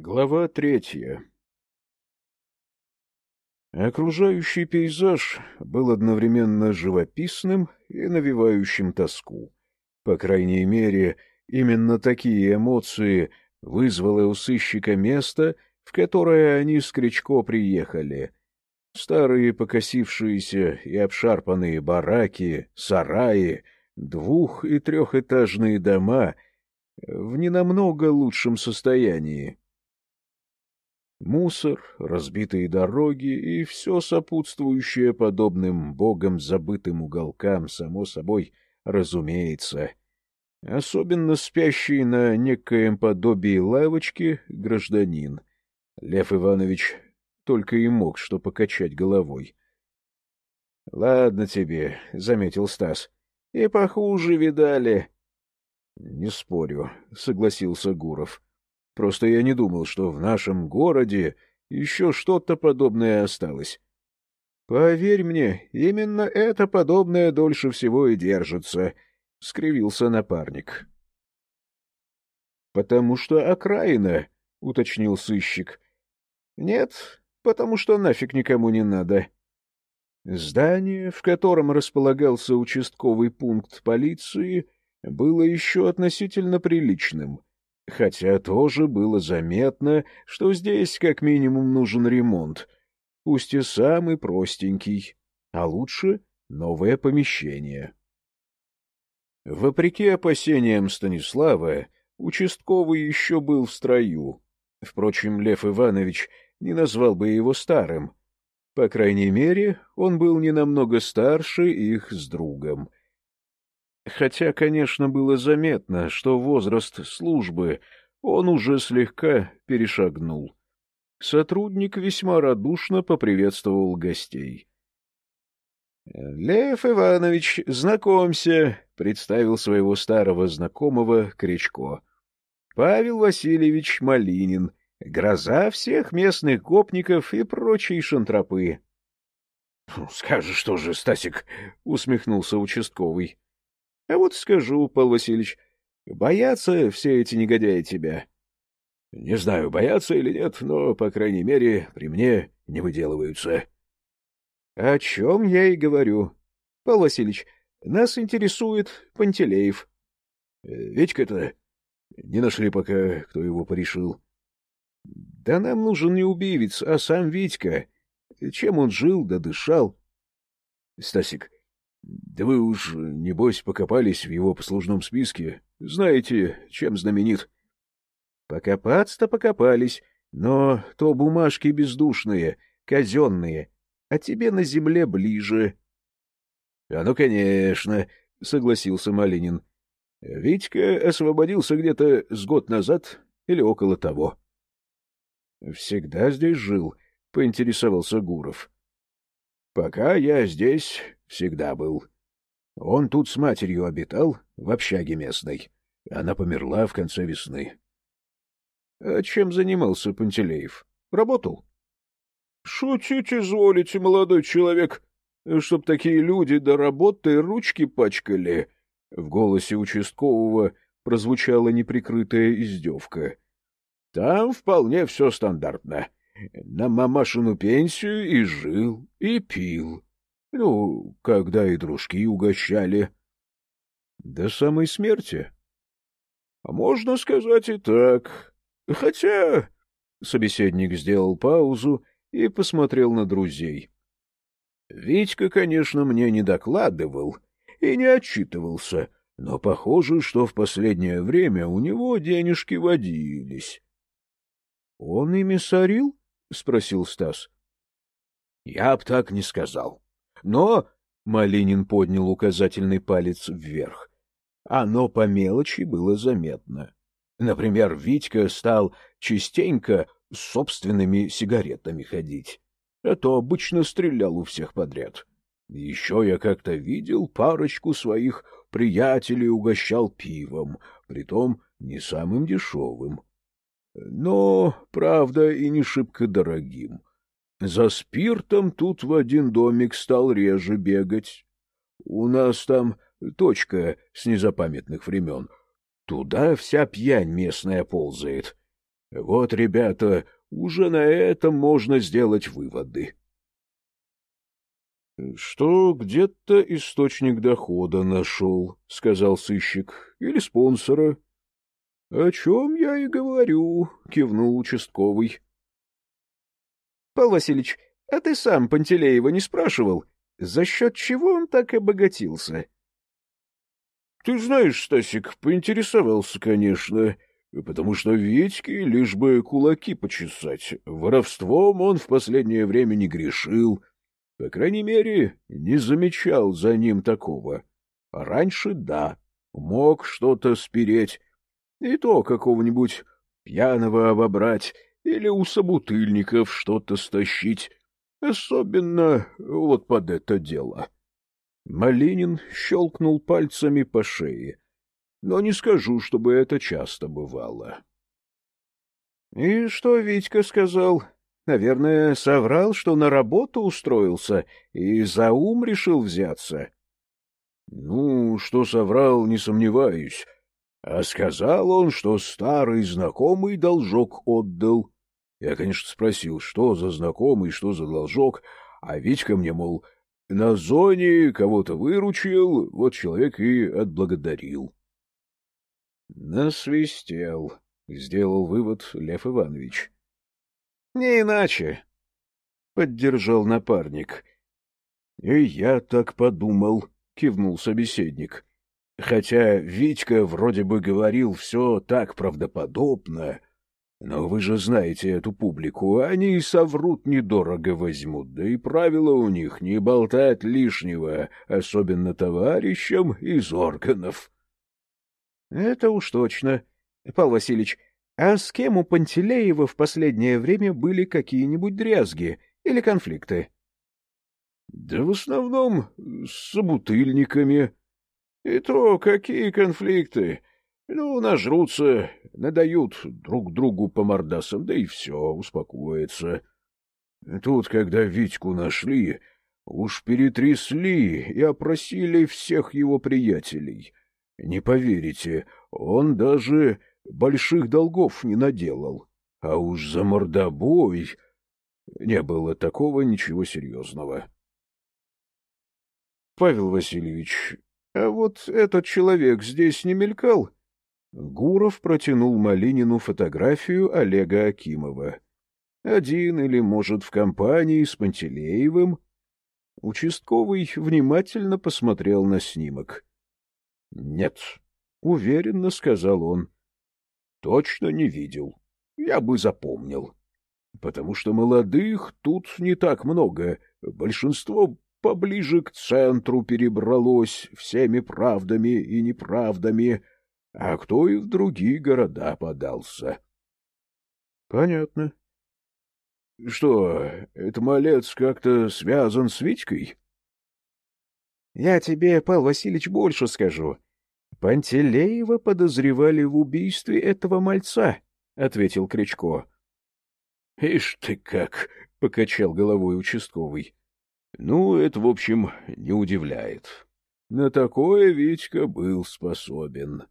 Глава третья Окружающий пейзаж был одновременно живописным и навевающим тоску. По крайней мере, именно такие эмоции вызвало у сыщика место, в которое они с Кричко приехали. Старые покосившиеся и обшарпанные бараки, сараи, двух- и трехэтажные дома в ненамного лучшем состоянии мусор, разбитые дороги и все сопутствующее подобным богом забытым уголкам, само собой, разумеется. Особенно спящий на некоем подобии лавочки гражданин. Лев Иванович только и мог что покачать головой. — Ладно тебе, — заметил Стас, — и похуже видали. — Не спорю, — согласился Гуров. — Просто я не думал, что в нашем городе еще что-то подобное осталось. Поверь мне, именно это подобное дольше всего и держится, — скривился напарник. — Потому что окраина, — уточнил сыщик. — Нет, потому что нафиг никому не надо. Здание, в котором располагался участковый пункт полиции, было еще относительно приличным — хотя тоже было заметно, что здесь как минимум нужен ремонт, пусть и самый простенький, а лучше новое помещение. Вопреки опасениям Станислава, участковый еще был в строю. Впрочем, Лев Иванович не назвал бы его старым. По крайней мере, он был не намного старше их с другом — хотя, конечно, было заметно, что возраст службы он уже слегка перешагнул. Сотрудник весьма радушно поприветствовал гостей. — Лев Иванович, знакомься, — представил своего старого знакомого Кричко. — Павел Васильевич Малинин, гроза всех местных гопников и прочей шантропы. — Скажешь тоже, Стасик, — усмехнулся участковый. А вот скажу, Павел Васильевич, боятся все эти негодяи тебя. — Не знаю, боятся или нет, но, по крайней мере, при мне не выделываются. — О чем я и говорю. Павел Васильевич, нас интересует Пантелеев. Э, — Витька-то? Не нашли пока, кто его порешил. — Да нам нужен не убивец, а сам Витька. Чем он жил да дышал? — Стасик, да вы уж, небось, покопались в его послужном списке. Знаете, чем знаменит? Покопаться-то покопались, но то бумажки бездушные, казенные, а тебе на земле ближе. — А ну, конечно, — согласился Малинин. — Витька освободился где-то с год назад или около того. — Всегда здесь жил, — поинтересовался Гуров. — Пока я здесь, Всегда был. Он тут с матерью обитал, в общаге местной. Она померла в конце весны. — А чем занимался Пантелеев? Работал? — Шутить изволите, молодой человек, чтоб такие люди до работы ручки пачкали. В голосе участкового прозвучала неприкрытая издевка. — Там вполне все стандартно. На мамашину пенсию и жил, и пил. Ну, когда и дружки угощали. — До самой смерти? — Можно сказать и так. Хотя... Собеседник сделал паузу и посмотрел на друзей. Витька, конечно, мне не докладывал и не отчитывался, но похоже, что в последнее время у него денежки водились. — Он ими сорил? — спросил Стас. — Я б так не сказал. Но, — Малинин поднял указательный палец вверх, — оно по мелочи было заметно. Например, Витька стал частенько с собственными сигаретами ходить, а то обычно стрелял у всех подряд. Еще я как-то видел парочку своих приятелей угощал пивом, притом не самым дешевым. Но, правда, и не шибко дорогим. За спиртом тут в один домик стал реже бегать. У нас там точка с незапамятных времен. Туда вся пьянь местная ползает. Вот, ребята, уже на этом можно сделать выводы. — Что где-то источник дохода нашел, — сказал сыщик, — или спонсора. — О чем я и говорю, — кивнул участковый. — Павел Васильевич, а ты сам Пантелеева не спрашивал, за счет чего он так обогатился? — Ты знаешь, Стасик, поинтересовался, конечно, потому что Витьке лишь бы кулаки почесать. Воровством он в последнее время не грешил. По крайней мере, не замечал за ним такого. А раньше — да, мог что-то спереть, и то какого-нибудь пьяного обобрать или у собутыльников что-то стащить, особенно вот под это дело. Малинин щелкнул пальцами по шее, но не скажу, чтобы это часто бывало. — И что Витька сказал? Наверное, соврал, что на работу устроился и за ум решил взяться. — Ну, что соврал, не сомневаюсь. А сказал он, что старый знакомый должок отдал. Я, конечно, спросил, что за знакомый, что за должок, а Витька мне, мол, на зоне кого-то выручил, вот человек и отблагодарил. — Насвистел, — сделал вывод Лев Иванович. — Не иначе, — поддержал напарник. — И я так подумал, — кивнул собеседник. Хотя Витька вроде бы говорил все так правдоподобно, но вы же знаете эту публику, они и соврут недорого возьмут, да и правила у них не болтать лишнего, особенно товарищам из органов. — Это уж точно. Павел Васильевич, а с кем у Пантелеева в последнее время были какие-нибудь дрязги или конфликты? — Да в основном с собутыльниками, и то какие конфликты? Ну, нажрутся, надают друг другу по мордасам, да и все, успокоится. Тут, когда Витьку нашли, уж перетрясли и опросили всех его приятелей. Не поверите, он даже больших долгов не наделал. А уж за мордобой не было такого ничего серьезного. — Павел Васильевич, а вот этот человек здесь не мелькал? Гуров протянул Малинину фотографию Олега Акимова. Один или, может, в компании с Пантелеевым? Участковый внимательно посмотрел на снимок. — Нет, — уверенно сказал он. — Точно не видел. Я бы запомнил. Потому что молодых тут не так много. Большинство поближе к центру перебралось всеми правдами и неправдами, а кто и в другие города подался. — Понятно. — Что, этот малец как-то связан с Витькой? — Я тебе, Павел Васильевич, больше скажу. Пантелеева подозревали в убийстве этого мальца, — ответил Кричко. — Ишь ты как! — покачал головой участковый. Ну, это, в общем, не удивляет. На такое Витька был способен.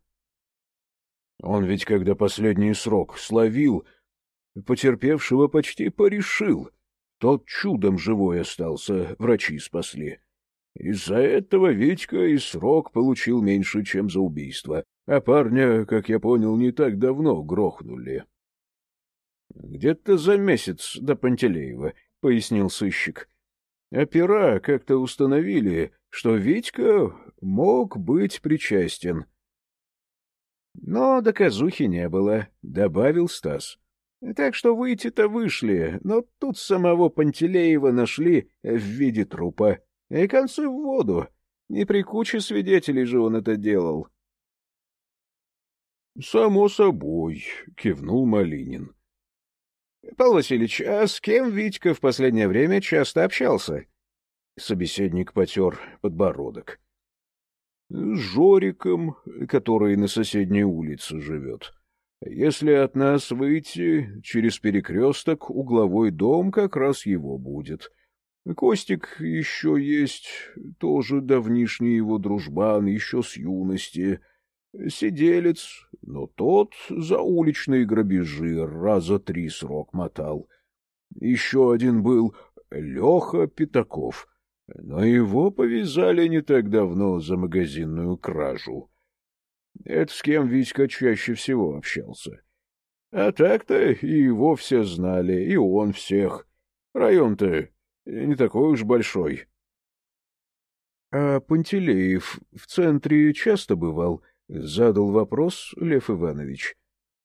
Он ведь, когда последний срок словил, потерпевшего почти порешил. Тот чудом живой остался, врачи спасли. Из-за этого Витька и срок получил меньше, чем за убийство, а парня, как я понял, не так давно грохнули. — Где-то за месяц до Пантелеева, — пояснил сыщик. Опера как-то установили, что Витька мог быть причастен. Но доказухи не было, — добавил Стас. Так что выйти-то вышли, но тут самого Пантелеева нашли в виде трупа. И концы в воду. Не при куче свидетелей же он это делал. — Само собой, — кивнул Малинин. — Павел Васильевич, а с кем Витька в последнее время часто общался? Собеседник потер подбородок. — С Жориком, который на соседней улице живет. Если от нас выйти, через перекресток угловой дом как раз его будет. Костик еще есть, тоже давнишний его дружбан, еще с юности. Сиделец, но тот за уличные грабежи раза три срок мотал. Еще один был Леха Пятаков, но его повязали не так давно за магазинную кражу. Это с кем Витька чаще всего общался. А так-то и его все знали, и он всех. Район-то не такой уж большой. — А Пантелеев в центре часто бывал? — задал вопрос Лев Иванович.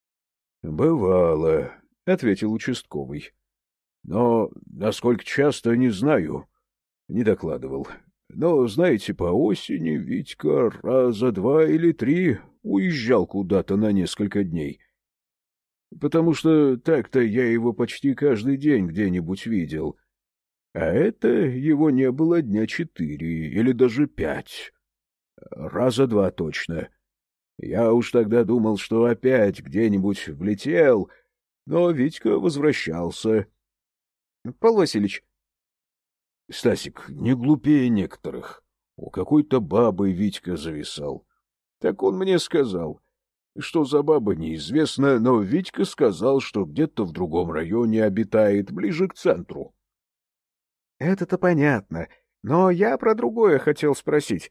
— Бывало, — ответил участковый. — Но насколько часто, не знаю. Не докладывал. Но, знаете, по осени Витька раза два или три уезжал куда-то на несколько дней. Потому что так-то я его почти каждый день где-нибудь видел. А это его не было дня четыре или даже пять. Раза два точно. Я уж тогда думал, что опять где-нибудь влетел, но Витька возвращался. — Васильевич, Стасик, не глупее некоторых. У какой-то бабы Витька зависал. Так он мне сказал. Что за баба, неизвестно, но Витька сказал, что где-то в другом районе обитает, ближе к центру. Это-то понятно, но я про другое хотел спросить.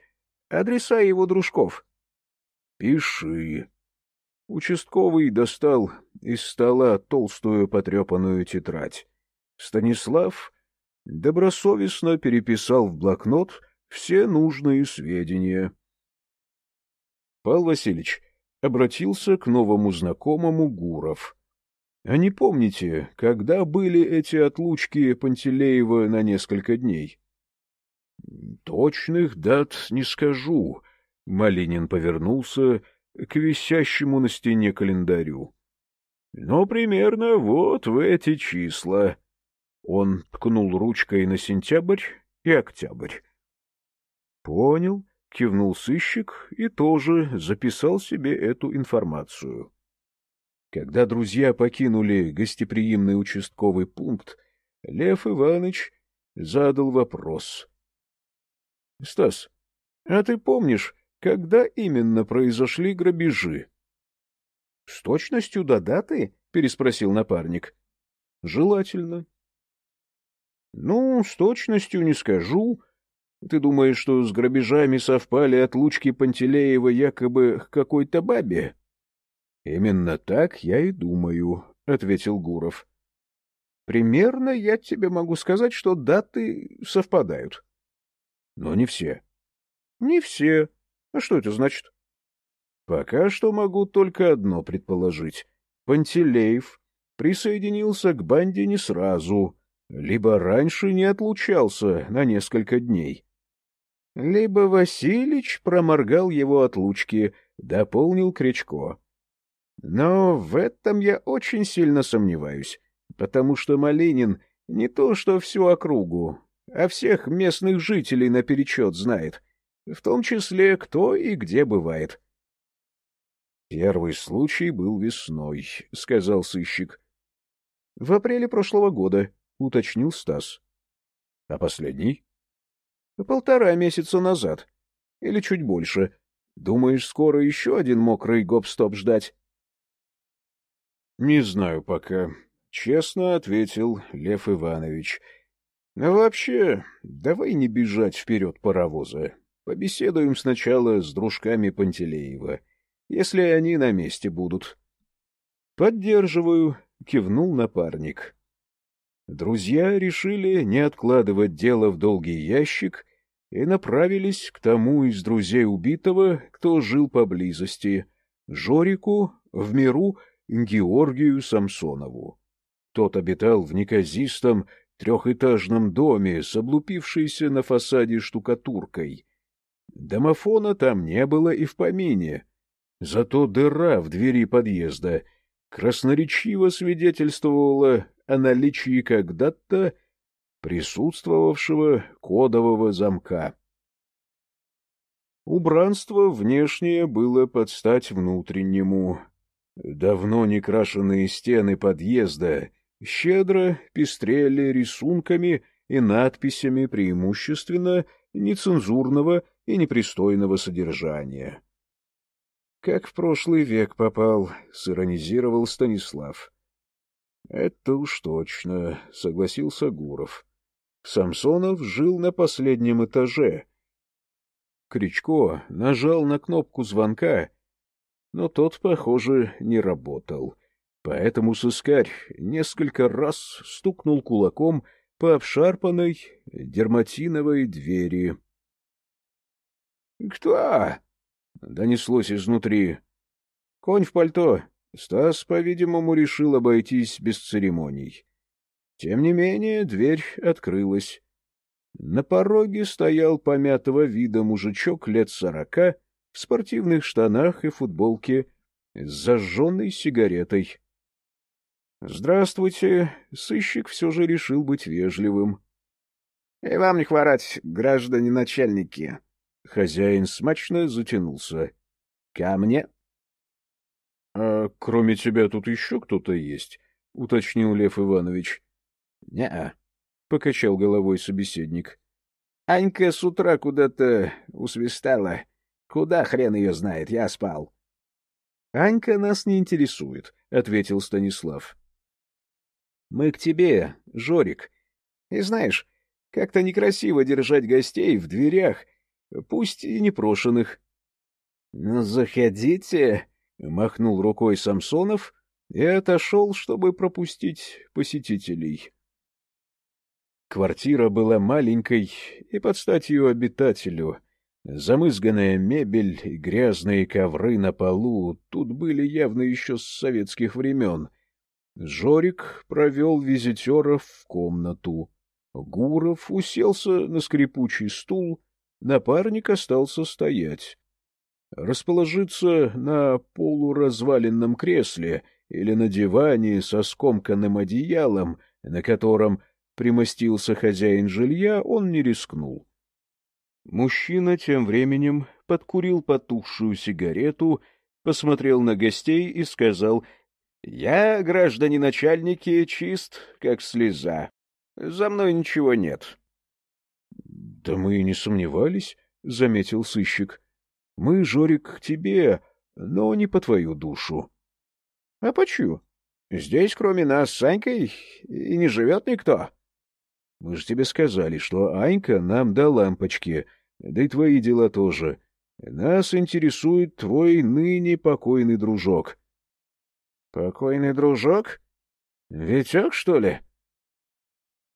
Адреса его дружков. Пиши. Участковый достал из стола толстую потрепанную тетрадь. Станислав добросовестно переписал в блокнот все нужные сведения. Павел Васильевич обратился к новому знакомому Гуров. — А не помните, когда были эти отлучки Пантелеева на несколько дней? — Точных дат не скажу. Малинин повернулся к висящему на стене календарю. — Но примерно вот в эти числа. Он ткнул ручкой на сентябрь и октябрь. — Понял, — кивнул сыщик и тоже записал себе эту информацию. Когда друзья покинули гостеприимный участковый пункт, Лев Иванович задал вопрос. — Стас, а ты помнишь, когда именно произошли грабежи? — С точностью до даты? — переспросил напарник. — Желательно. — Ну, с точностью не скажу. Ты думаешь, что с грабежами совпали отлучки Пантелеева якобы к какой-то бабе? — Именно так я и думаю, — ответил Гуров. — Примерно я тебе могу сказать, что даты совпадают. — Но не все. — Не все. А что это значит? — Пока что могу только одно предположить. Пантелеев присоединился к банде не сразу — либо раньше не отлучался на несколько дней. Либо Василич проморгал его отлучки, дополнил Кричко. Но в этом я очень сильно сомневаюсь, потому что Малинин не то что всю округу, а всех местных жителей наперечет знает, в том числе кто и где бывает. — Первый случай был весной, — сказал сыщик. — В апреле прошлого года, — уточнил Стас. — А последний? — Полтора месяца назад. Или чуть больше. Думаешь, скоро еще один мокрый гоп-стоп ждать? — Не знаю пока, — честно ответил Лев Иванович. — А вообще, давай не бежать вперед паровоза. Побеседуем сначала с дружками Пантелеева, если они на месте будут. — Поддерживаю, — кивнул напарник. Друзья решили не откладывать дело в долгий ящик и направились к тому из друзей убитого, кто жил поблизости, Жорику, в миру Георгию Самсонову. Тот обитал в неказистом трехэтажном доме с облупившейся на фасаде штукатуркой. Домофона там не было и в помине, зато дыра в двери подъезда красноречиво свидетельствовала о наличии когда-то присутствовавшего кодового замка. Убранство внешнее было под стать внутреннему. Давно не крашеные стены подъезда щедро пестрели рисунками и надписями преимущественно нецензурного и непристойного содержания. Как в прошлый век попал, — сиронизировал Станислав. — Это уж точно, — согласился Гуров. Самсонов жил на последнем этаже. Кричко нажал на кнопку звонка, но тот, похоже, не работал. Поэтому сыскарь несколько раз стукнул кулаком по обшарпанной дерматиновой двери. — Кто? — донеслось изнутри. Конь в пальто. Стас, по-видимому, решил обойтись без церемоний. Тем не менее, дверь открылась. На пороге стоял помятого вида мужичок лет сорока в спортивных штанах и футболке с зажженной сигаретой. — Здравствуйте. Сыщик все же решил быть вежливым. — И вам не хворать, граждане начальники. Хозяин смачно затянулся. — Ко мне. — А кроме тебя тут еще кто-то есть? — уточнил Лев Иванович. — Не-а, — покачал головой собеседник. — Анька с утра куда-то усвистала. Куда хрен ее знает, я спал. — Анька нас не интересует, — ответил Станислав. Мы к тебе, Жорик. И знаешь, как-то некрасиво держать гостей в дверях, пусть и непрошенных. — Ну, заходите, — махнул рукой Самсонов и отошел, чтобы пропустить посетителей. Квартира была маленькой и под стать ее обитателю. Замызганная мебель и грязные ковры на полу тут были явно еще с советских времен — Жорик провел визитеров в комнату. Гуров уселся на скрипучий стул, напарник остался стоять. Расположиться на полуразваленном кресле или на диване со скомканным одеялом, на котором примостился хозяин жилья, он не рискнул. Мужчина тем временем подкурил потухшую сигарету, посмотрел на гостей и сказал — я, граждане начальники, чист, как слеза. За мной ничего нет. — Да мы и не сомневались, — заметил сыщик. — Мы, Жорик, к тебе, но не по твою душу. — А почему? Здесь, кроме нас с Анькой, и не живет никто. — Мы же тебе сказали, что Анька нам до лампочки, да и твои дела тоже. Нас интересует твой ныне покойный дружок. —— Покойный дружок? Витек, что ли? —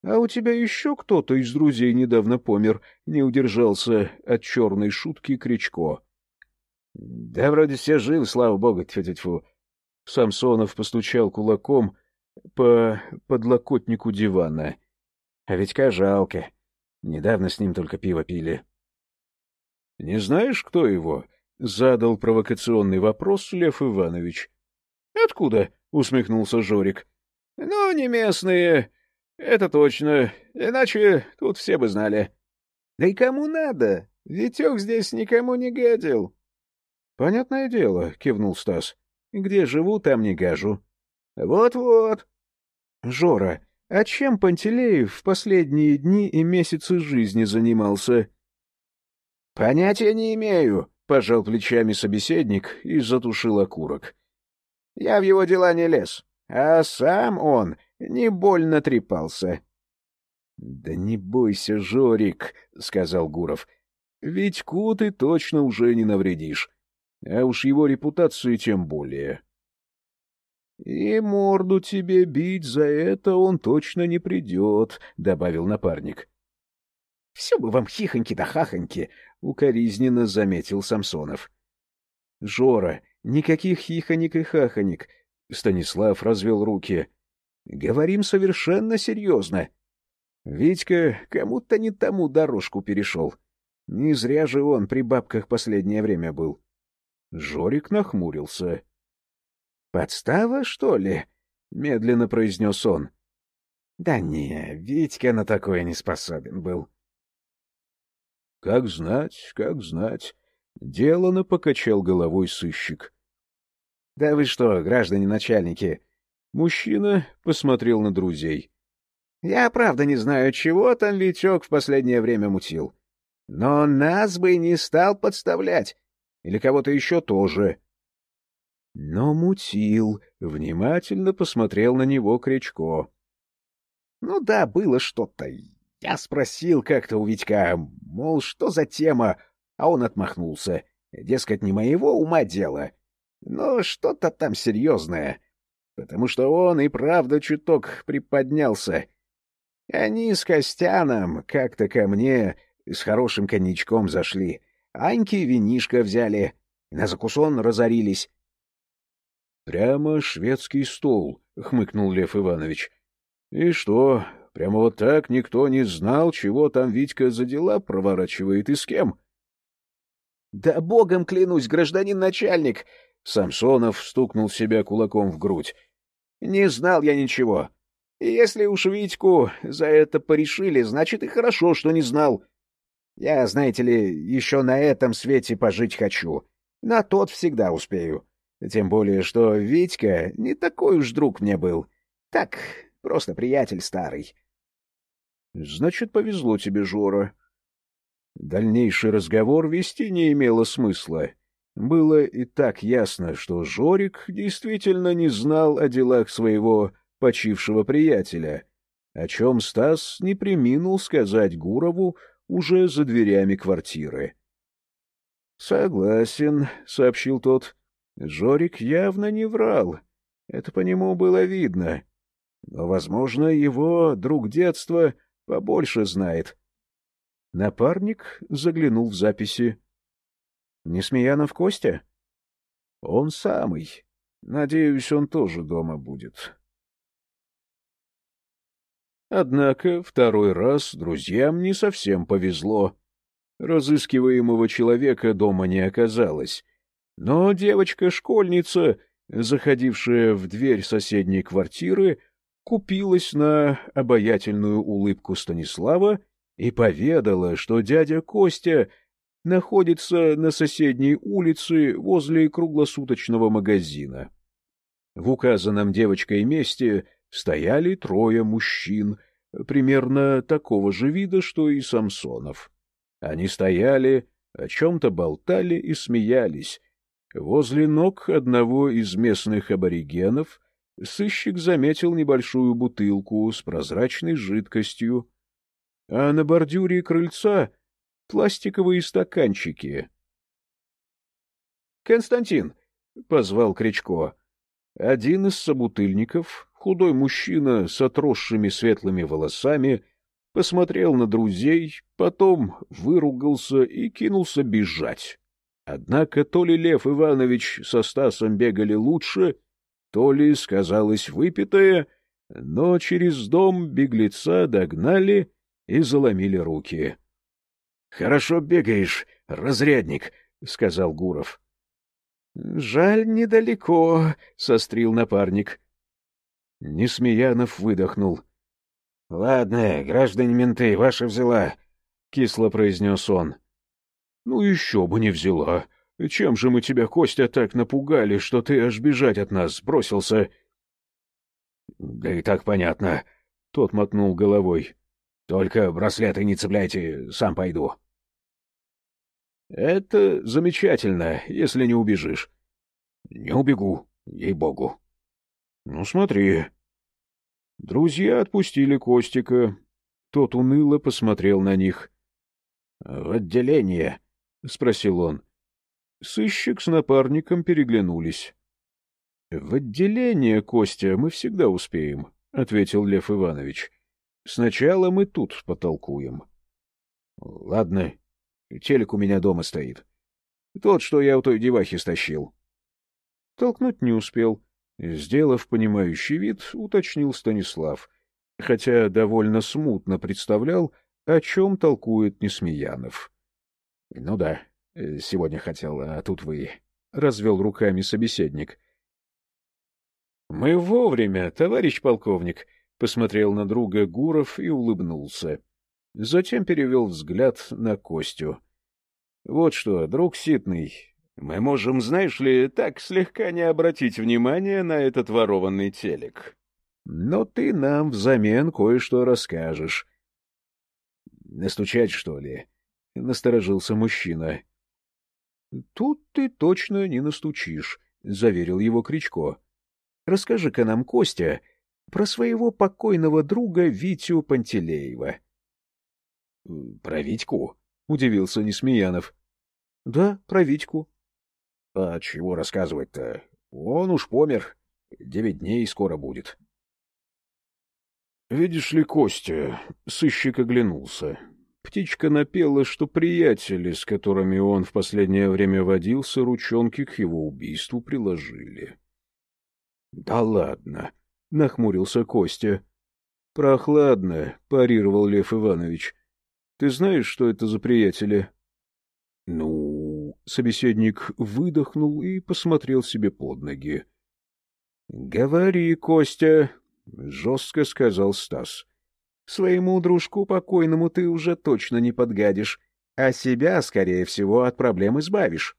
А у тебя еще кто-то из друзей недавно помер, не удержался от черной шутки Кричко. — Да вроде все живы, слава богу, тьфу-тьфу. Самсонов постучал кулаком по подлокотнику дивана. А Витька жалко. Недавно с ним только пиво пили. — Не знаешь, кто его? — задал провокационный вопрос Лев Иванович. — Откуда? — усмехнулся Жорик. — Ну, не местные. Это точно. Иначе тут все бы знали. — Да и кому надо? Витек здесь никому не гадил. — Понятное дело, — кивнул Стас. — Где живу, там не гажу. Вот — Вот-вот. — Жора, а чем Пантелеев в последние дни и месяцы жизни занимался? — Понятия не имею, — пожал плечами собеседник и затушил окурок. Я в его дела не лез, а сам он не больно трепался. — Да не бойся, Жорик, — сказал Гуров. — Ведь ку ты точно уже не навредишь, а уж его репутацию тем более. — И морду тебе бить за это он точно не придет, — добавил напарник. — Все бы вам хихоньки да хахоньки, — укоризненно заметил Самсонов. — Жора, Никаких хихоник и хахоник. Станислав развел руки. Говорим совершенно серьезно. Витька кому-то не тому дорожку перешел. Не зря же он при бабках последнее время был. Жорик нахмурился. — Подстава, что ли? — медленно произнес он. — Да не, Витька на такое не способен был. — Как знать, как знать. Делано покачал головой сыщик. — Да вы что, граждане начальники? Мужчина посмотрел на друзей. — Я правда не знаю, чего там Витек в последнее время мутил. Но нас бы не стал подставлять. Или кого-то еще тоже. Но мутил, внимательно посмотрел на него Кричко. — Ну да, было что-то. Я спросил как-то у Витька, мол, что за тема, а он отмахнулся. Дескать, не моего ума дело, но что-то там серьезное, потому что он и правда чуток приподнялся. Они с Костяном как-то ко мне с хорошим коньячком зашли, Аньки винишко взяли, на закусон разорились. — Прямо шведский стол, — хмыкнул Лев Иванович. — И что, прямо вот так никто не знал, чего там Витька за дела проворачивает и с кем? — Да богом клянусь, гражданин начальник! — Самсонов стукнул себя кулаком в грудь. — Не знал я ничего. Если уж Витьку за это порешили, значит и хорошо, что не знал. Я, знаете ли, еще на этом свете пожить хочу. На тот всегда успею. Тем более, что Витька не такой уж друг мне был. Так, просто приятель старый. — Значит, повезло тебе, Жора. Дальнейший разговор вести не имело смысла. Было и так ясно, что Жорик действительно не знал о делах своего почившего приятеля, о чем Стас не приминул сказать Гурову уже за дверями квартиры. — Согласен, — сообщил тот. Жорик явно не врал. Это по нему было видно. Но, возможно, его друг детства побольше знает. Напарник заглянул в записи. — Несмеянов Костя? — Он самый. Надеюсь, он тоже дома будет. Однако второй раз друзьям не совсем повезло. Разыскиваемого человека дома не оказалось. Но девочка-школьница, заходившая в дверь соседней квартиры, купилась на обаятельную улыбку Станислава и поведала, что дядя Костя находится на соседней улице возле круглосуточного магазина. В указанном девочкой месте стояли трое мужчин, примерно такого же вида, что и Самсонов. Они стояли, о чем-то болтали и смеялись. Возле ног одного из местных аборигенов сыщик заметил небольшую бутылку с прозрачной жидкостью, а на бордюре крыльца — пластиковые стаканчики. — Константин! — позвал Кричко. Один из собутыльников, худой мужчина с отросшими светлыми волосами, посмотрел на друзей, потом выругался и кинулся бежать. Однако то ли Лев Иванович со Стасом бегали лучше, то ли сказалось выпитое, но через дом беглеца догнали и заломили руки. — Хорошо бегаешь, разрядник, — сказал Гуров. — Жаль, недалеко, — сострил напарник. Несмеянов выдохнул. — Ладно, граждане менты, ваша взяла, — кисло произнес он. — Ну еще бы не взяла. Чем же мы тебя, Костя, так напугали, что ты аж бежать от нас бросился? — Да и так понятно, — тот мотнул головой. — Только браслеты не цепляйте, сам пойду. — Это замечательно, если не убежишь. — Не убегу, ей-богу. — Ну, смотри. Друзья отпустили Костика. Тот уныло посмотрел на них. — В отделение? — спросил он. Сыщик с напарником переглянулись. — В отделение, Костя, мы всегда успеем, — ответил Лев Иванович. — Сначала мы тут потолкуем. — Ладно, телек у меня дома стоит. Тот, что я у той девахи стащил. Толкнуть не успел. Сделав понимающий вид, уточнил Станислав, хотя довольно смутно представлял, о чем толкует Несмеянов. — Ну да, сегодня хотел, а тут вы... — развел руками собеседник. — Мы вовремя, товарищ полковник, — посмотрел на друга Гуров и улыбнулся. Затем перевел взгляд на Костю. — Вот что, друг Ситный, мы можем, знаешь ли, так слегка не обратить внимания на этот ворованный телек. Но ты нам взамен кое-что расскажешь. — Настучать, что ли? — насторожился мужчина. — Тут ты точно не настучишь, заверил его Кричко. — Расскажи-ка нам, Костя, про своего покойного друга Витю Пантелеева. — Про Витьку? — удивился Несмеянов. — Да, про Витьку. — А чего рассказывать-то? Он уж помер. Девять дней скоро будет. — Видишь ли, Костя, — сыщик оглянулся. Птичка напела, что приятели, с которыми он в последнее время водился, ручонки к его убийству приложили. — Да ладно, — нахмурился Костя. — Прохладно, — парировал Лев Иванович. — Ты знаешь, что это за приятели? — Ну... — собеседник выдохнул и посмотрел себе под ноги. — Говори, Костя, — жестко сказал Стас. Своему дружку покойному ты уже точно не подгадишь, а себя, скорее всего, от проблем избавишь.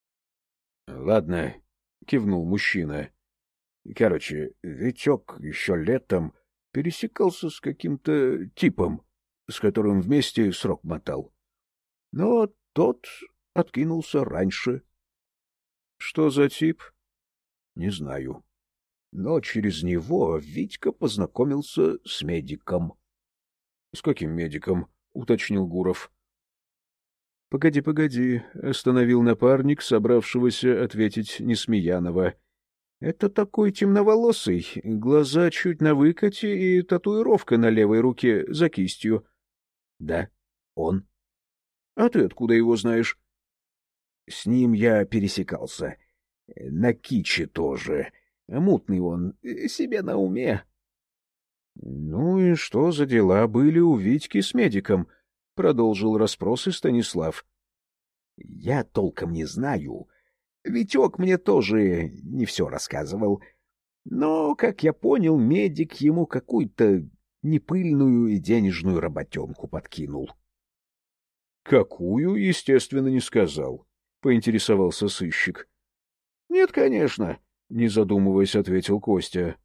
— Ладно, — кивнул мужчина. — Короче, Витек еще летом пересекался с каким-то типом, с которым вместе срок мотал. Но тот откинулся раньше. — Что за тип? — Не знаю но через него Витька познакомился с медиком. — С каким медиком? — уточнил Гуров. — Погоди, погоди, — остановил напарник, собравшегося ответить Несмеянова. — Это такой темноволосый, глаза чуть на выкате и татуировка на левой руке за кистью. — Да, он. — А ты откуда его знаешь? — С ним я пересекался. На Киче тоже. Мутный он, э, себе на уме. — Ну и что за дела были у Витьки с медиком? — продолжил расспросы Станислав. — Я толком не знаю. Витек мне тоже не все рассказывал. Но, как я понял, медик ему какую-то непыльную и денежную работенку подкинул. — Какую, естественно, не сказал, — поинтересовался сыщик. — Нет, конечно. — не задумываясь, ответил Костя.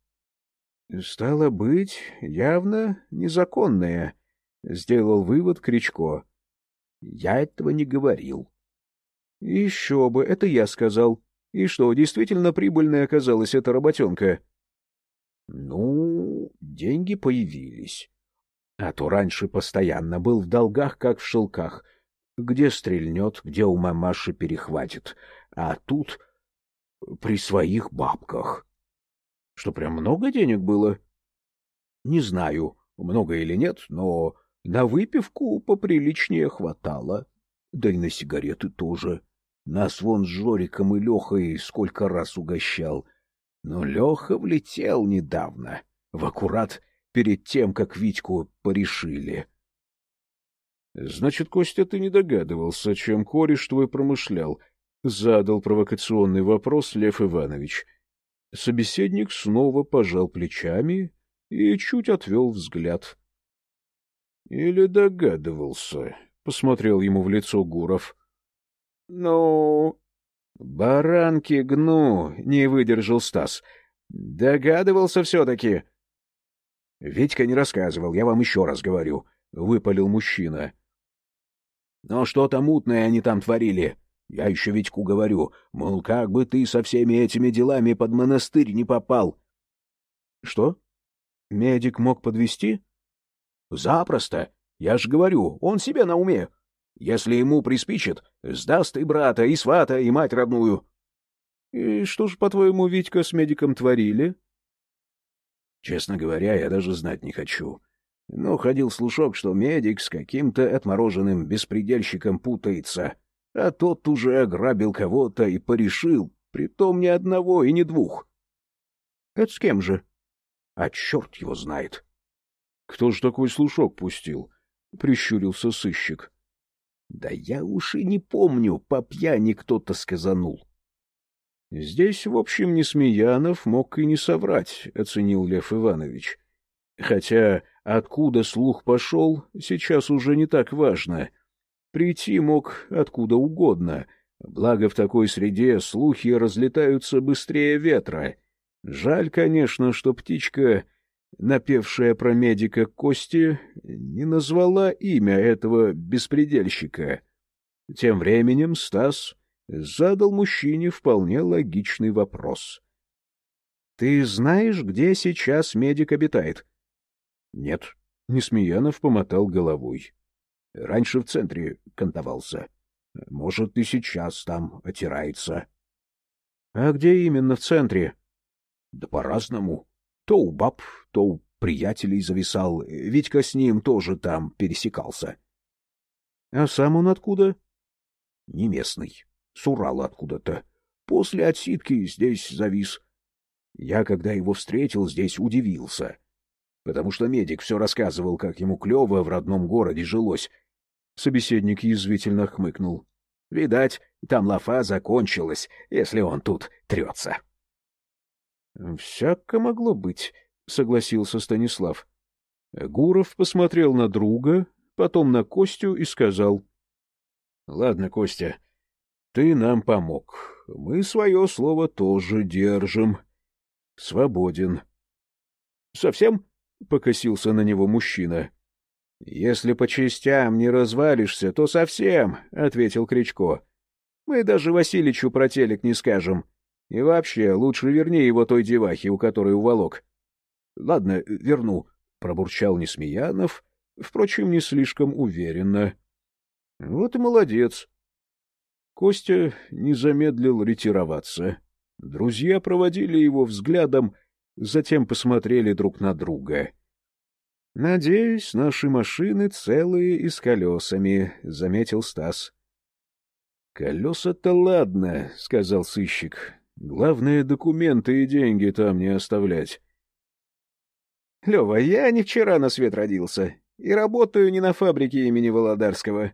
— Стало быть, явно незаконное, — сделал вывод Кричко. — Я этого не говорил. — Еще бы, это я сказал. И что, действительно прибыльной оказалась эта работенка? — Ну, деньги появились. А то раньше постоянно был в долгах, как в шелках. Где стрельнет, где у мамаши перехватит. А тут при своих бабках. Что, прям много денег было? Не знаю, много или нет, но на выпивку поприличнее хватало. Да и на сигареты тоже. Нас вон с Жориком и Лехой сколько раз угощал. Но Леха влетел недавно, в аккурат перед тем, как Витьку порешили. — Значит, Костя, ты не догадывался, чем кореш твой промышлял, Задал провокационный вопрос Лев Иванович. Собеседник снова пожал плечами и чуть отвел взгляд. — Или догадывался, — посмотрел ему в лицо Гуров. — Ну... — Баранки гну, — не выдержал Стас. — Догадывался все-таки. — Витька не рассказывал, я вам еще раз говорю, — выпалил мужчина. — Но что-то мутное они там творили. Я еще Витьку говорю, мол, как бы ты со всеми этими делами под монастырь не попал. — Что? Медик мог подвести? Запросто. Я ж говорю, он себе на уме. Если ему приспичит, сдаст и брата, и свата, и мать родную. — И что ж, по-твоему, Витька с медиком творили? — Честно говоря, я даже знать не хочу. Но ходил слушок, что медик с каким-то отмороженным беспредельщиком путается. — а тот уже ограбил кого-то и порешил, притом ни одного и ни двух. — Это с кем же? — А черт его знает. — Кто ж такой слушок пустил? — прищурился сыщик. — Да я уж и не помню, по пьяни кто-то сказанул. — Здесь, в общем, Несмеянов мог и не соврать, — оценил Лев Иванович. Хотя откуда слух пошел, сейчас уже не так важно — Прийти мог откуда угодно, благо в такой среде слухи разлетаются быстрее ветра. Жаль, конечно, что птичка, напевшая про медика Кости, не назвала имя этого беспредельщика. Тем временем Стас задал мужчине вполне логичный вопрос. — Ты знаешь, где сейчас медик обитает? — Нет, — Несмеянов помотал головой. — Раньше в центре кантовался. Может, и сейчас там отирается. — А где именно в центре? — Да по-разному. То у баб, то у приятелей зависал. Витька с ним тоже там пересекался. — А сам он откуда? — Не местный. С Урала откуда-то. После отсидки здесь завис. Я, когда его встретил, здесь удивился. Потому что медик все рассказывал, как ему клево в родном городе жилось. Собеседник язвительно хмыкнул. Видать, там лафа закончилась, если он тут трется. — Всяко могло быть, — согласился Станислав. Гуров посмотрел на друга, потом на Костю и сказал. — Ладно, Костя, ты нам помог. Мы свое слово тоже держим. Свободен. — Совсем? — покосился на него мужчина. — Если по частям не развалишься, то совсем, — ответил Кричко. — Мы даже Василичу про телек не скажем. И вообще, лучше верни его той девахе, у которой уволок. — Ладно, верну, — пробурчал Несмеянов, впрочем, не слишком уверенно. — Вот и молодец. Костя не замедлил ретироваться. Друзья проводили его взглядом, затем посмотрели друг на друга. — Надеюсь, наши машины целые и с колесами, — заметил Стас. — Колеса-то ладно, — сказал сыщик. — Главное, документы и деньги там не оставлять. — Лева, я не вчера на свет родился и работаю не на фабрике имени Володарского.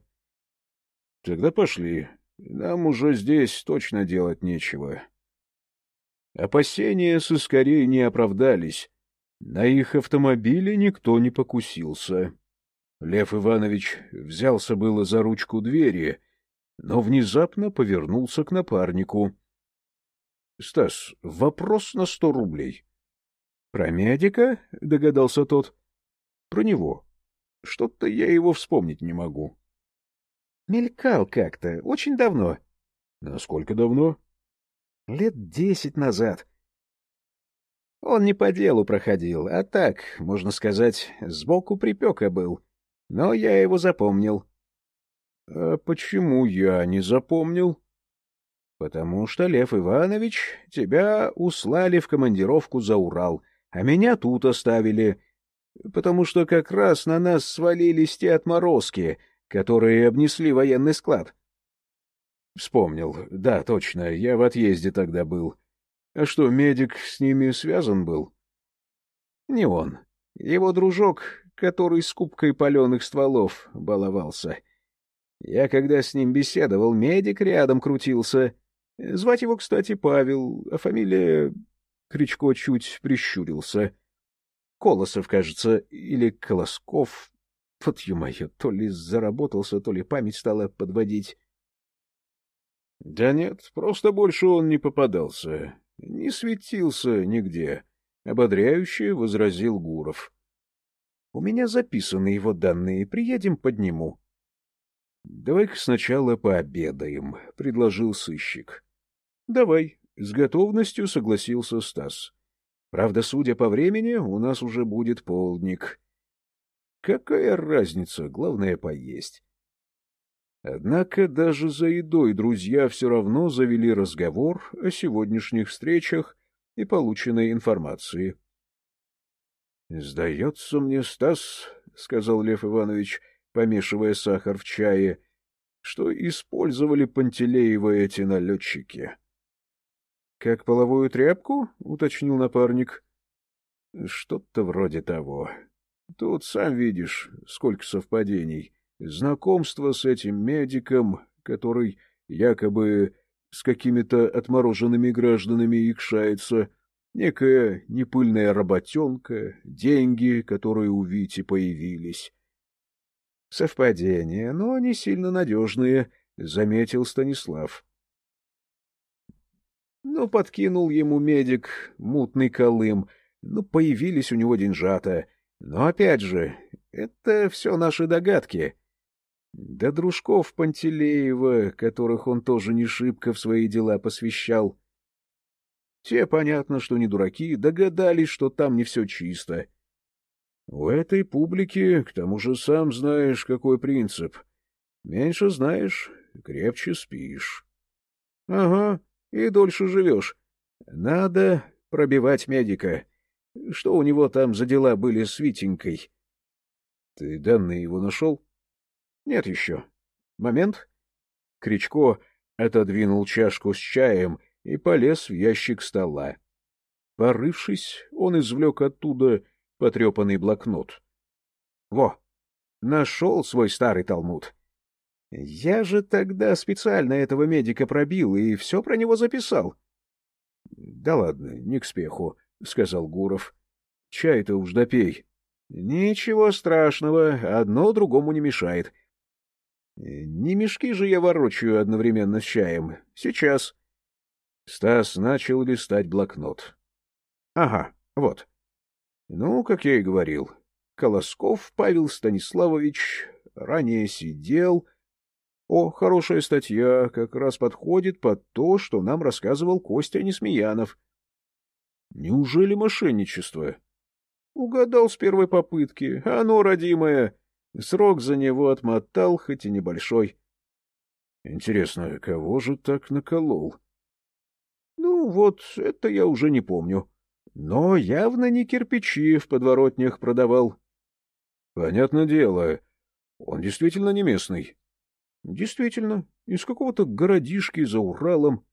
— Тогда пошли. Нам уже здесь точно делать нечего. Опасения соскорей не оправдались. На их автомобиле никто не покусился. Лев Иванович взялся было за ручку двери, но внезапно повернулся к напарнику. — Стас, вопрос на сто рублей. — Про медика? — догадался тот. — Про него. Что-то я его вспомнить не могу. — Мелькал как-то, очень давно. — Насколько давно? Лет десять назад. Он не по делу проходил, а так, можно сказать, сбоку припека был. Но я его запомнил. — А почему я не запомнил? — Потому что, Лев Иванович, тебя услали в командировку за Урал, а меня тут оставили, потому что как раз на нас свалились те отморозки, которые обнесли военный склад. — Вспомнил. Да, точно, я в отъезде тогда был. А что, медик с ними связан был? Не он. Его дружок, который с кубкой паленых стволов баловался. Я когда с ним беседовал, медик рядом крутился. Звать его, кстати, Павел, а фамилия... Кричко чуть прищурился. Колосов, кажется, или Колосков. Вот, ё-моё, то ли заработался, то ли память стала подводить. — Да нет, просто больше он не попадался. Не светился нигде, — ободряюще возразил Гуров. — У меня записаны его данные, приедем, подниму. — Давай-ка сначала пообедаем, — предложил сыщик. — Давай, — с готовностью согласился Стас. — Правда, судя по времени, у нас уже будет полдник. — Какая разница, главное — поесть. Однако даже за едой друзья все равно завели разговор о сегодняшних встречах и полученной информации. — Сдается мне, Стас, — сказал Лев Иванович, помешивая сахар в чае, — что использовали Пантелеева эти налетчики. — Как половую тряпку? — уточнил напарник. — Что-то вроде того. Тут, сам видишь, сколько совпадений. — знакомство с этим медиком, который якобы с какими-то отмороженными гражданами икшается, некая непыльная работенка, деньги, которые у Вити появились. — Совпадения, но не сильно надежные, — заметил Станислав. Ну, подкинул ему медик мутный колым, ну, появились у него деньжата. Но опять же, это все наши догадки. Да дружков Пантелеева, которых он тоже не шибко в свои дела посвящал. Те, понятно, что не дураки, догадались, что там не все чисто. У этой публики, к тому же, сам знаешь, какой принцип. Меньше знаешь, крепче спишь. Ага, и дольше живешь. Надо пробивать медика. Что у него там за дела были с Витенькой? Ты данные его нашел? Нет еще. Момент. Кричко отодвинул чашку с чаем и полез в ящик стола. Порывшись, он извлек оттуда потрепанный блокнот. — Во! Нашел свой старый талмуд. Я же тогда специально этого медика пробил и все про него записал. — Да ладно, не к спеху, — сказал Гуров. — Чай-то уж допей. — Ничего страшного, одно другому не мешает. — Не мешки же я ворочаю одновременно с чаем. Сейчас. Стас начал листать блокнот. — Ага, вот. Ну, как я и говорил, Колосков Павел Станиславович ранее сидел... О, хорошая статья, как раз подходит под то, что нам рассказывал Костя Несмеянов. Неужели мошенничество? Угадал с первой попытки. Оно, родимое, срок за него отмотал, хоть и небольшой. Интересно, кого же так наколол? Ну, вот, это я уже не помню. Но явно не кирпичи в подворотнях продавал. Понятное дело, он действительно не местный. Действительно, из какого-то городишки за Уралом.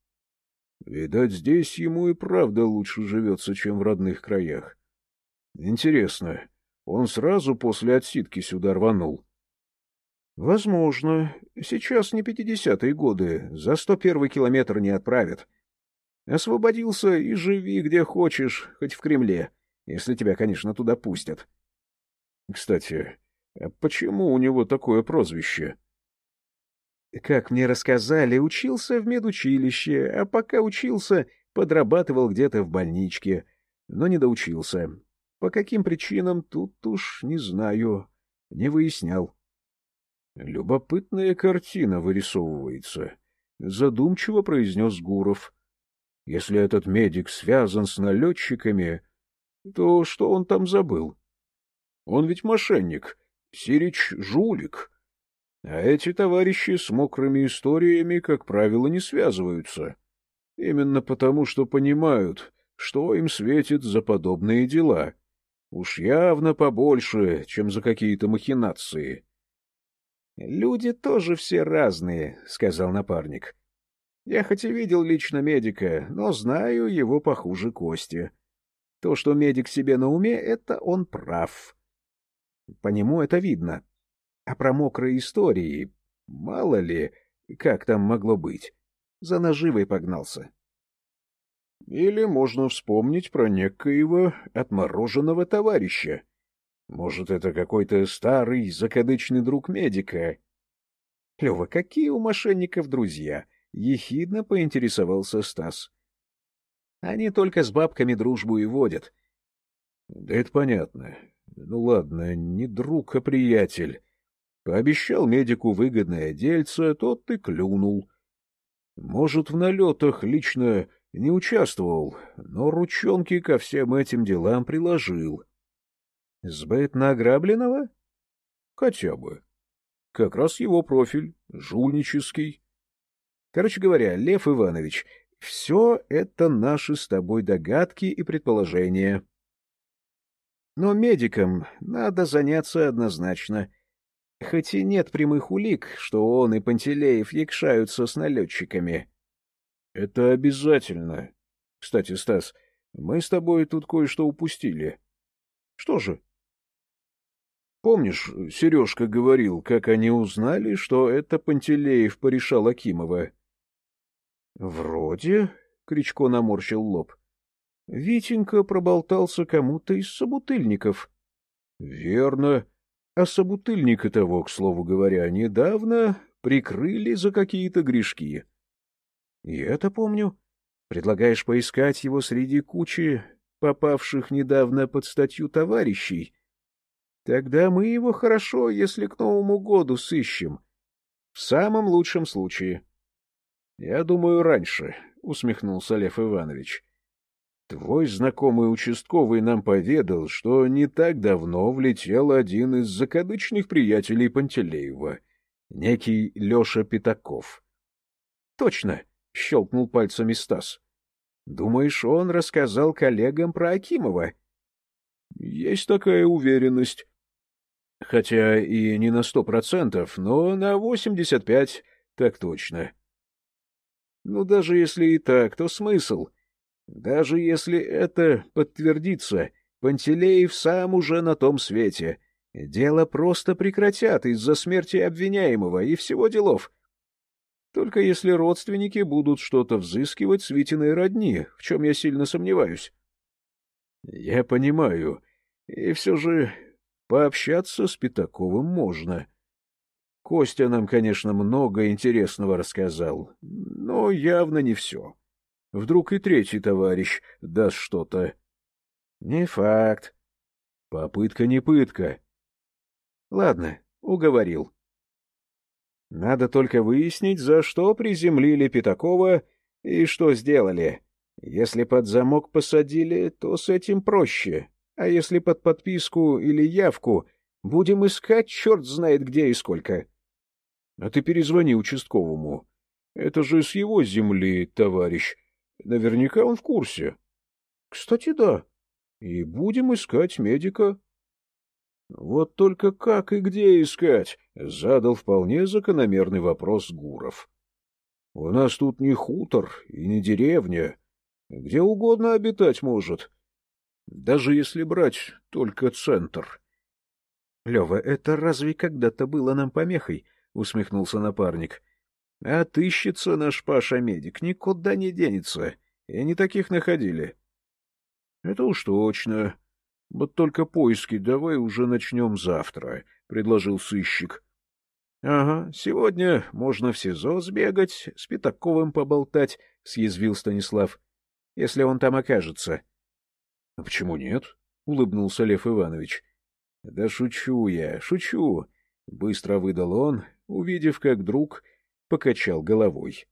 Видать, здесь ему и правда лучше живется, чем в родных краях. Интересно, он сразу после отсидки сюда рванул? Возможно. Сейчас не пятидесятые годы, за сто первый километр не отправят. Освободился и живи где хочешь, хоть в Кремле, если тебя, конечно, туда пустят. Кстати, а почему у него такое прозвище? — как мне рассказали, учился в медучилище, а пока учился, подрабатывал где-то в больничке, но не доучился. По каким причинам, тут уж не знаю, не выяснял. Любопытная картина вырисовывается, — задумчиво произнес Гуров. Если этот медик связан с налетчиками, то что он там забыл? Он ведь мошенник, Сирич — жулик. А эти товарищи с мокрыми историями, как правило, не связываются. Именно потому, что понимают, что им светит за подобные дела. Уж явно побольше, чем за какие-то махинации. — Люди тоже все разные, — сказал напарник. — Я хоть и видел лично медика, но знаю его похуже Кости. То, что медик себе на уме, это он прав. По нему это видно. А про мокрые истории, мало ли, как там могло быть, за наживой погнался. Или можно вспомнить про некоего отмороженного товарища. Может, это какой-то старый закадычный друг медика? — Лева, какие у мошенников друзья? — ехидно поинтересовался Стас. — Они только с бабками дружбу и водят. — Да это понятно. Ну ладно, не друг, а приятель. Пообещал медику выгодное дельце, тот и клюнул. Может, в налетах лично не участвовал, но ручонки ко всем этим делам приложил. Сбыт награбленного? Хотя бы. Как раз его профиль, жульнический. Короче говоря, Лев Иванович, все это наши с тобой догадки и предположения. Но медикам надо заняться однозначно — Хоть и нет прямых улик, что он и Пантелеев якшаются с налетчиками. — Это обязательно. Кстати, Стас, мы с тобой тут кое-что упустили. — Что же? — Помнишь, Сережка говорил, как они узнали, что это Пантелеев порешал Акимова? — Вроде, — Кричко наморщил лоб. — Витенька проболтался кому-то из собутыльников. — Верно. — а собутыльника того, к слову говоря, недавно прикрыли за какие-то грешки. И это помню. Предлагаешь поискать его среди кучи попавших недавно под статью товарищей? Тогда мы его хорошо, если к Новому году сыщем. В самом лучшем случае. — Я думаю, раньше, — усмехнулся Лев Иванович. — Твой знакомый участковый нам поведал, что не так давно влетел один из закадычных приятелей Пантелеева, некий Леша Пятаков. — Точно, — щелкнул пальцами Стас. — Думаешь, он рассказал коллегам про Акимова? — Есть такая уверенность. Хотя и не на сто процентов, но на восемьдесят пять так точно. Ну, даже если и так, то смысл? Даже если это подтвердится, Пантелеев сам уже на том свете. Дело просто прекратят из-за смерти обвиняемого и всего делов. Только если родственники будут что-то взыскивать с Витиной родни, в чем я сильно сомневаюсь. — Я понимаю. И все же Пообщаться с Пятаковым можно. Костя нам, конечно, много интересного рассказал, но явно не все. Вдруг и третий товарищ даст что-то. Не факт. Попытка не пытка. Ладно, уговорил. Надо только выяснить, за что приземлили Пятакова и что сделали. Если под замок посадили, то с этим проще. А если под подписку или явку, будем искать черт знает где и сколько. А ты перезвони участковому. Это же с его земли, товарищ. Наверняка он в курсе. Кстати, да. И будем искать медика. Вот только как и где искать? Задал вполне закономерный вопрос Гуров. У нас тут не хутор и не деревня. Где угодно обитать может даже если брать только центр. — Лева, это разве когда-то было нам помехой? — усмехнулся напарник. — Отыщется наш Паша-медик, никуда не денется. И они таких находили. — Это уж точно. Вот только поиски давай уже начнем завтра, — предложил сыщик. — Ага, сегодня можно в СИЗО сбегать, с Пятаковым поболтать, — съязвил Станислав, — если он там окажется. — а — Почему нет? — улыбнулся Лев Иванович. — Да шучу я, шучу, — быстро выдал он, увидев, как друг покачал головой.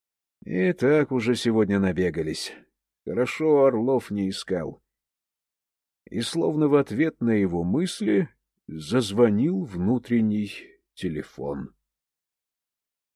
— И так уже сегодня набегались. Хорошо Орлов не искал. И словно в ответ на его мысли зазвонил внутренний телефон.